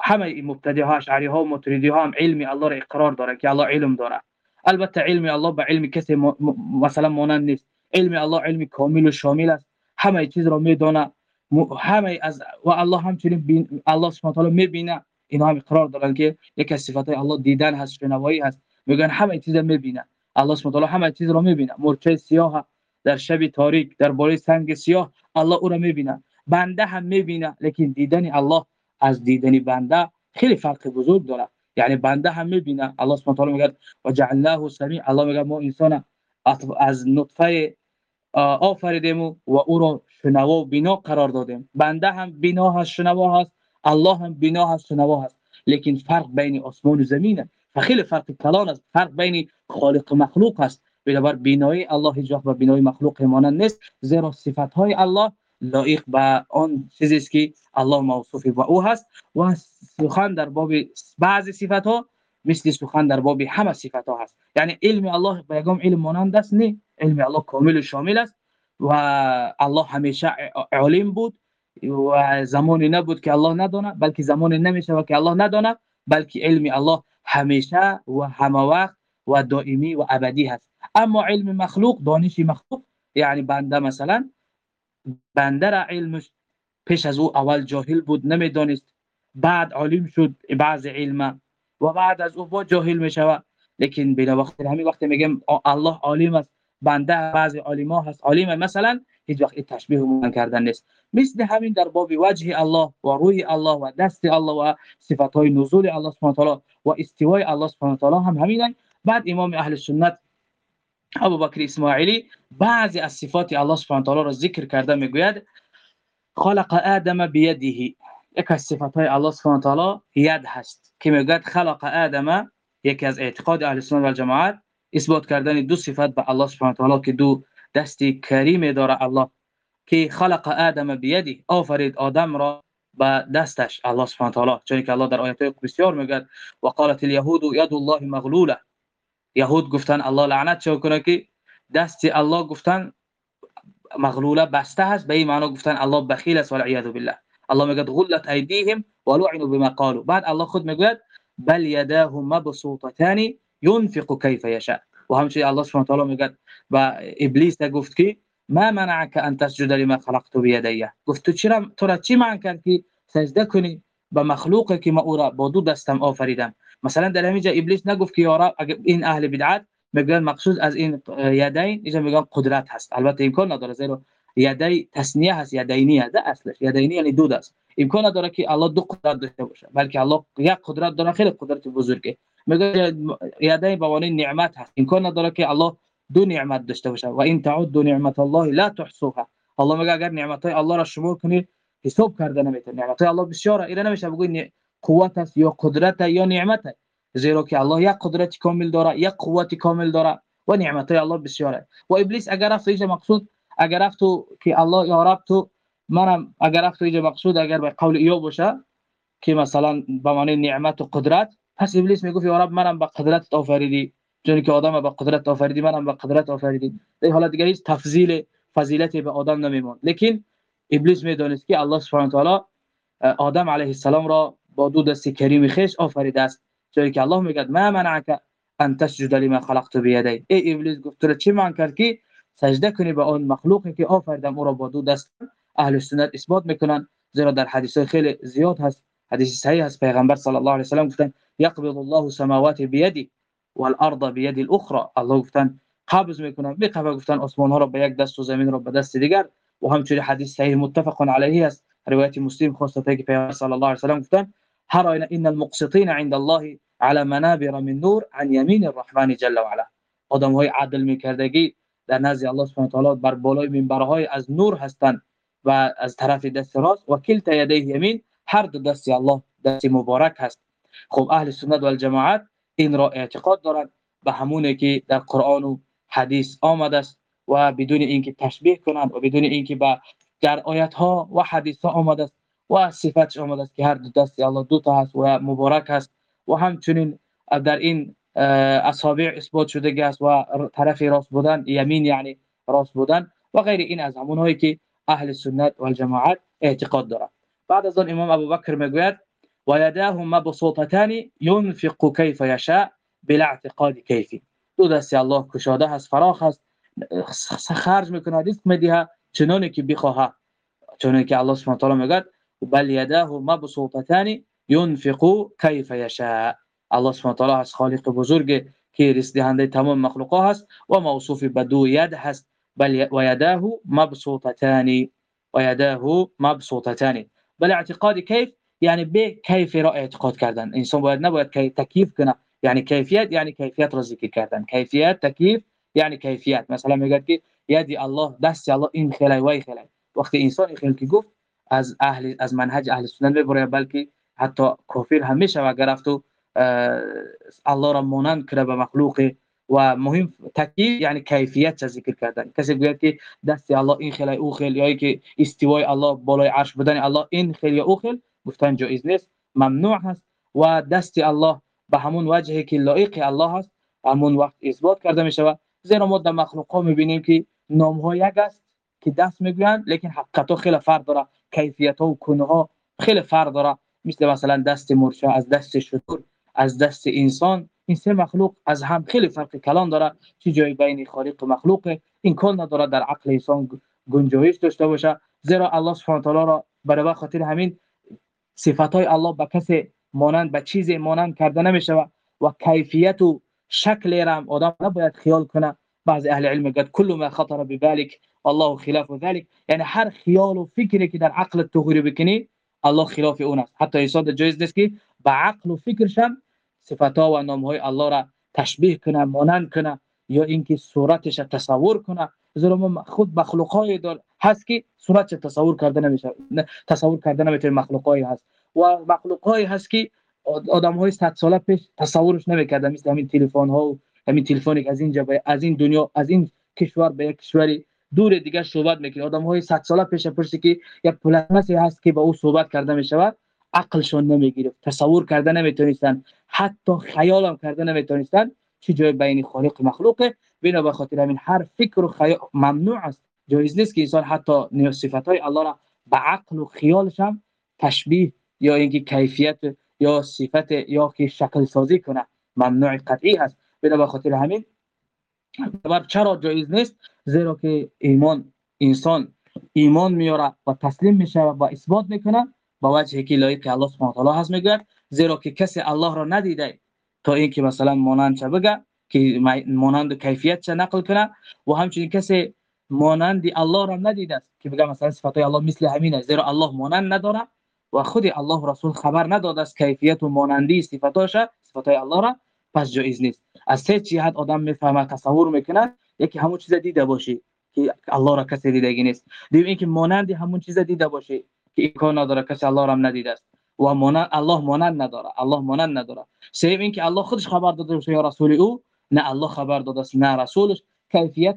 [SPEAKER 1] همه مبتدی ها اشعری ها و متریدی ها هم علم الله را اقرار داره که الله علم داره. البته علم الله به علم کسی مثلا مانند نیست. علم الله علم کامل و شامل است. همه چیز را می‌دونه همه از و الله همچنین الله سبحانه تعالی می‌بینه. اینا هم اقرار دارن که یک از صفات الله دیدن هست شنوایی هست. میگن همه چیز می‌بینه. الله سبحانه تعالی همه چیز را می‌بینه. مرچه سیاه در شب تاریک در بالای سنگ سیاه الله او را می‌بینه. بنده هم می‌بینه. لیکن دیدن الله از دیدن بنده خیلی فرق بزرگ داره. یعنی بنده هم می‌بینه. الله سبحانه تعالی میگه و جعلناه سمیع الله میگه ما انسان از نطفه آفریدیم و او را شنوا و بینا قرار دادیم. بنده هم بینا هست شنوا هست الله هم بینا هست شنوا هست. لیکن فرق بین آسمان و زمینه. خیلی فرق کلان است. فرق بین خالق و مخلوق است. بنابر بینایی الله هیچ با بینایی مخلوق مانند نیست. زیرا صفت های الله لایق به آن چیزی است که الله موصوف با او هست. و سخن در باب بعضی صفت ها مثل سخن در باب همه صفت ها هست. یعنی علم الله به یگام علم مانند است نه. علم الله کامل و شامل است و الله همیشه علم بود و زمانی نبود که الله ندانه بلکه زمانی نمیشه که الله ندانه بلکه علم الله همیشه و همه وقت و دائمی و ابدی هست. اما علم مخلوق دانش مخلوق یعنی بنده مثلا بنده را علمش پیش از او اول جاهل بود نمی‌دانست. بعد عالم شد بعض علم و بعد از او با جاهل می‌شود. لیکن بلا وقت همین وقت میگم الله عالم است. بنده بعض عالما هست. عالم مثلا هیچ وقت تشبیه من کردن نیست. مثل همین در باب وجه الله و روی الله و دست الله و صفات های نزول الله سبحانه تعالی و استوای الله سبحانه تعالی هم همینن. بعد امام أهل سنت ابو بکر اسماعیلی بعضی از صفات الله سبحانه تعالی را ذکر کرده میگوید خلق آدم بیده یک از صفات های الله سبحانه تعالی ید هست که میگوید خلق آدم یکی از اعتقاد أهل سنت و جماعت إثبات کردن دو صفت به الله سبحانه و تعالی که دو دستی کریم داره الله که خلق آدم بیده آفرید آدم را با دستش الله سبحانه و تعالی چون که الله در آیات بسیار میگه و قالت اليهود ید الله مغلوله. یهود گفتن الله لعنت چه کنه که دست الله گفتن مغلوله بسته هست به این معنا گفتن الله بخیل است والعیاذ بالله. الله میگه غلت ایدیهم ولعنوا بما قالوا. بعد الله خود میگه بل يداه مبسوطتان ينفق كيف يشاء. و همچنین الله سبحانه و تعالی میگه و ابلیس گفت که ما منعك أن تسجد لما خلقت بيدي گفت تو چرا تو را چی منع کرد که سجده کنی به مخلوقی که ما أو را با دو دستم آفریدم مثلا در همینجا ابلیس نگفت که یارا این أهل بدعت میگن مقصود از این یدین اینجا میگن قدرت هست. البته امکان نداره زیرا یدی تسنیه هست یدینی هست اصلش. یدینی یعنی دو دست. امکان نداره که الله دو قدرت داشته باشه بلکه الله یک قدرت داره خیلی قدرت بزرگه. به معنی نعمت هست. امکان نداره که الله دو نعمت داشته باشه و این تعد نعمت الله لا تحصوها. الله میگه اگر نعمت های الله را شمار کنید حساب کرده نمیتونه نعمت های الله بسیاره اینا نمیشه. بگوید قوت است یا قدرت یا نعمت است زیرا که الله یک قدرت کامل داره یک قوت کامل داره و نعمت های الله بسیاره. و ابلیس اگر رفت اینجا مقصود اگر رفت که الله یا رب تو منم اگر رفت اینجا مقصود اگر به قول ایوب باشه که مثلا به معنی نعمت و قدرت پس ابلیس می‌گفت یا رب منم به قدرت آفریدی. چون که آدم به قدرت آفریدی منم به قدرت آفریدی. در حالا دیگه هیچ تفضیل فضیلتی به آدم نمیمون لیکن ابلیس می‌دونست که الله سبحانه و آدم علیه السلام را با دو دست کریم خیش آفریده است. جایی که الله میگه ما منعك ان تسجد لما خلقت بيدي ای ابلیس گفت تو چی من کرد که سجده کنی به آن مخلوقی که آفریدم او را با دو دست اهل سنت اثبات می‌کنن زیرا در حدیث خیلی زیاد هست هست پیغمبر صلی الله علیه و سلم گفتن یقبض الله السماوات بيدي والأرض بيد الأخرى. الله گفتن قبض میکنن میقبض گفتن آسمان ها را به یک دست و زمین را به دست دیگر. و همچنین حدیث صحیح متفق علیه است. روایت مسلم خواسته که پیغمبر صلی الله علیه و سلم گفتن هر ان المقسطین عند الله على منابر من نور عن يمين الرحمن جل وعلا آدم های عدل میکردگی در نزد الله سبحانه و تعالی بر بالای منبرهای از نور هستند و از طرف دست راست و کلتا یده یمین هر دو دست الله دست مبارک هست. خب اهل سنت و الجماعت این را اعتقاد دارند به همونه که در قرآن و حدیث آمده است و بدون اینکه تشبیه کنند و بدون اینکه با در آیت ها و حدیث ها آمده است و صفتش آمده است که هر دو دست الله دو تا هست و مبارک هست و همچنین در این اصابع اثبات شده است و طرف راست بودن یمین یعنی راست بودن و غیر این از همون هایی که اهل سنت و الجماعت اعتقاد دارند بعد آن إمام ابوبکر میگوید و یداه مبسوطتان ينفق كيف يشاء بلا اعتقاد کیفی دو دست الله کشاده هست فراخ هست. خرج میکنه ریسک میده چنانی که بخواه چنانی که الله سبحانه تعالی میگه بل یداه مبسوطتان ينفق كيف يشاء. الله سبحانه تعالی از خالق بزرگ که رزق دهنده تمام مخلوقات هست و موصوف به دو ید هست. بل و یداه مبسوطتان و یداه مبسوطتان. بل اعتقاد کیف یعنی به کیف را اعتقاد کردن. انسان باید نباید تکیف کنه. یعنی کیفیت یعنی کیفیت را ذکر کردن. کیفیت تکیف یعنی کیفیت. مثلا میگه که یدی الله دست الله این خیلی وای خیلی وقتی انسان خیلی که گفت از أهل از منهج أهل سنت ببره بلکه حتی کافر هم میشه و گرفت و الله را مانند کرده به مخلوق و مهم تکیف یعنی کیفیت ذکر کردن. کسی گوید که دست الله این خیلی او خیلی که استوای الله بالای عرش بودن الله این خیلی او خیلی گفتن جایز نیست. ممنوع هست و دست الله به همون وجهی که لایق الله هست همون وقت اثبات کرده می شود زیرا ما در مخلوق ها می‌بینیم که نام ها یک است که دست می‌گویند لیکن حقیقت ها خیلی فرق داره کیفیت ها و کنه ها خیلی فرق داره. مثل مثلا دست مرشه از دست شطور از دست انسان این سه مخلوق از هم خیلی فرق کلان داره. چه جای بین خالق و مخلوق؟ این کل نداره در عقل انسان گنجایش داشته باشه. زیرا الله سبحانه تعالی را برای خاطر همین صفات های الله به کسی مانند به چیز مانند کرده نمیشه و کیفیت و شکل را آدم نباید خیال کنه. بعض اهل علم میگن کل ما خطر ببالك الله خلاف ذلك یعنی هر خیال و فکری که در عقل تو بکنی الله خلاف اون است. حتی ایساد جایز نیست که به عقل و فکرشم صفات ها و نام های الله را تشبیه کنه مانند کنه یا اینکه صورتش تصور کنه. زیرا ما خود مخلوق های دار هست که صورت تصور کرده نمیشه تصور کرده نمی‌تونه مخلوق های هست. و مخلوق های هست که آدم های 100 ساله پیش تصورش نمی‌کردن مثل همین تلفن ها و همین تلفنی از اینجا به از این دنیا از این کشور به یک کشوری دور دیگر صحبت می‌کنه. آدم های 100 ساله پیش پرسی که یک پلاسمسی هست که با او صحبت کرده می‌شود. عقلشون نمی‌گیره. تصور کرده نمی‌تونستن. حتی خیال هم کرده نمی‌تونستن چه جای بین خالق و مخلوقه. بنا به خاطر همین هر فکر و خیال ممنوع است. جایز نیست که انسان حتی صفات های الله را به عقل و خیالش هم تشبیه یا اینکه کیفیت یا صفت یا که شکل سازی کنه. ممنوع قطعی هست. بنا به خاطر همین بر چرا جایز نیست؟ زیرا که ایمان انسان ایمان میاره و تسلیم میشه و اثبات می‌کنه. با وجهی که لایق الله سبحانه و تعالی هست میگه زیرا که کسی الله را ندیده تا اینکه مثلا مانند چه بگه که مانند کیفیت چه نقل کنه و همچنین کسی مانند الله را ندیده است که بگه مثلا صفات الله مثل همین زیرا الله مانند نداره و خود الله رسول خبر نداده است کیفیت و مانندی صفاتاش صفات الله را پس جایز نیست. از سه جهت آدم می‌فهمه تصور می‌کنه یکی همون چیز دیده باشی که الله را کسی دیده نیست. دوم اینکه مانند همون چیز دیده باشی. که امکان نداره کسی الله را هم ندیده است. و مانند الله مانند نداره. الله مانند نداره. سوم اینکه الله خودش خبر داده باشه یا رسول او نه الله خبر داده است نه رسولش. کیفیت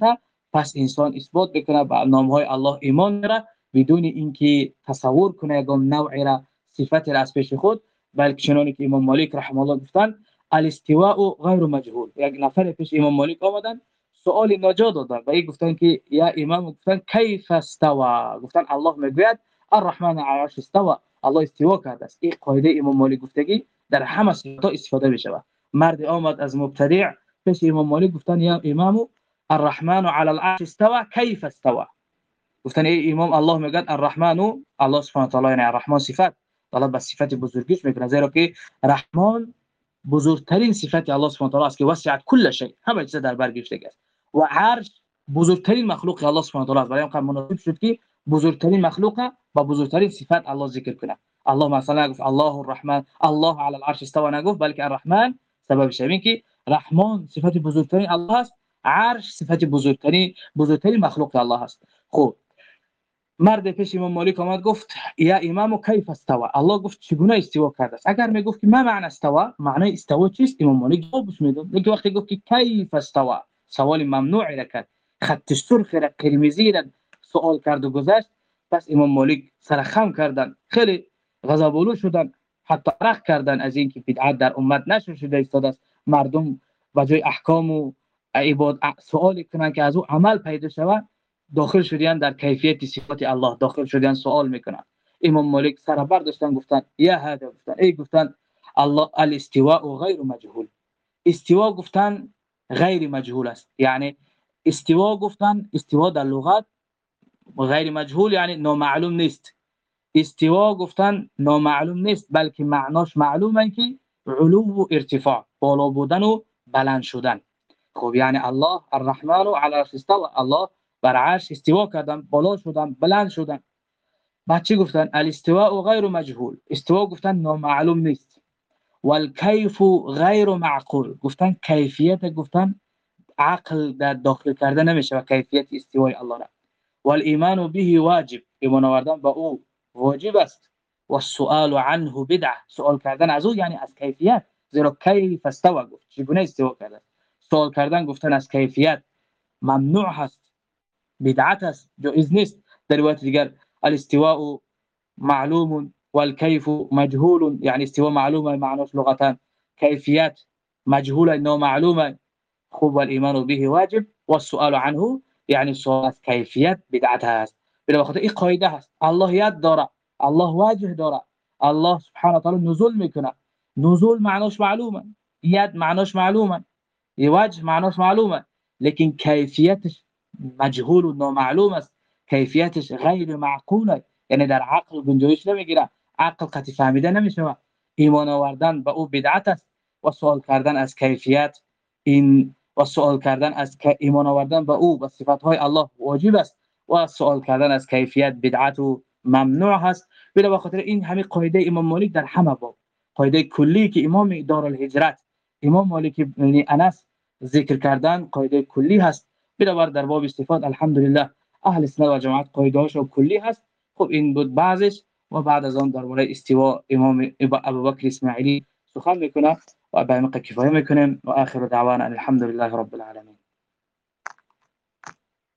[SPEAKER 1] پس انسان اثبات بکنه به نام های الله ایمان میره بدون اینکه تصور کنه یگان نوعی را صفت را از پیش خود. بلکه چنانی که امام مالک رحم الله گفتن الاستواء غیر مجهول. یک نفر پیش امام مالک آمدن سوال نجات دادن. و این گفتن که یا امام گفتن کیف استوا؟ گفتن الله می‌گوید الرحمن علی العرش استوا الله استوا کرده است. این قاعدة امام مالک گفتگی در همه صفات استفاده بشه مرد آمد از مبتدع. پیش امام مالک گفتن یا امام الرحمن علی العرش استوا کیف استوا گفتن ای امام الله میگه الرحمن الله سبحانه و تعالی الرحمن صفت. الله به صفت بزرگیش میکنه زیرا که رحمان بزرگترین صفت الله سبحانه و تعالی است که وسعت کل شیء همه چیز در بر گرفته است. و عرش بزرگترین مخلوق الله سبحانه و تعالی است. برای همین مناسب شد که بزرگترین مخلوق با بزرگترین صفت الله ذکر کنه. الله مثلا گفت الله الرحمن الله على العرش استوى نگفت بلکه الرحمن سبب شبین که رحمان صفت بزرگترین الله است عرش صفت بزرگترین بزرگترین مخلوق الله است خب مرد پیش امام مالک آمد گفت یا امام کیف استوا الله گفت چگونه استوا کرده است؟ اگر میگفت که ما معنی استوا معنی استوا چیست؟ امام مالک جوابش میداد لیکن وقتی گفت که کیف استوا سوال ممنوع را کرد خط سرخ را قرمزی را سوال کرد و گذشت. پس امام مالک سرخم کردن. خیلی غضب‌آلود شدن. حتی رخ کردن از اینکه بدعت در امت نشر شده ایستاده است. مردم جای احکام و عبادت سوال کنن که از او عمل پیدا شود داخل شدیان در کیفیت صفات الله داخل شدیان سوال می‌کنن. امام مالک سر برداشتن گفتن یا هذا؟ گفتن ای گفتن الله الاستواء غیر مجهول. استوا گفتن غیر مجهول است. یعنی استوا گفتن استوا در لغت غیر مجهول یعنی نامعلوم نیست استوا گفتن نامعلوم نیست بلکه معناش معلومه که علو و ارتفاع بالا بودن و بلند شدن. خب یعنی الله الرحمن علی استوا الله بر عرش استوا کردن بالا شدن بلند شدن. چی گفتن؟ الاستواء غیر مجهول. استوا گفتن نامعلوم نیست. والکیف غیر معقول. گفتن کیفیت گفتن عقل در داخل کرده نمیشه و کیفیت استوای الله را. والایمان به واجب. ایمان آوردن با أو. واجب است. و السؤال عنه بدعة. سوال کردن از أو یعنی از کیفیت. زیرا کیف استوا گفت. چگونه استوا کرده سوال کردن گفتن از کیفیت. ممنوع هست بدعت است. جایز نیست. در روایت دیگر الاستواء معلوم والكيف مجهول. يعني استواء معلومه معناش لغتا. كيفيات مجهوله انه معلومه خوب والايمان به واجب. والسؤال عنه يعني سوال كيفيات بدعت هست بلا بخاطر این قاعدة هست الله ید داره الله وجه داره الله سبحانه و تعالی نزول میکنه. نزول معناش معلومه. ید معناش معلومه. وجه معناش معلومه. لیکن کیفیتش مجهول و نامعلوم است. کیفیتش غیر معقوله. یعنی در عقل گنجایش نمیگیره. عقل قطعی فهمیده نمیشه. ایمان آوردن به أو بدعت است. و سوال کردن از کیفیت این و سوال کردن از ایمان آوردن به او و صفات های الله واجب است و سوال کردن از کیفیت بدعت و ممنوع هست. بلا بخاطر این همه قاعده امام مالک در همه باب. قاعده کلی که امام دار الهجرت امام مالک یعنی انس ذکر کردن قاعده کلی هست. بنابر در باب استفاد الحمدلله اهل سنت و جماعت قاعدهاش کلی هست. خب این بود بعضش و بعد از آن درباره استوا امام ابوبکر اسماعیلی سخن می‌کنه وأبا عمق كفاية يكون وآخر دعوانا أن الحمد لله رب العالمين.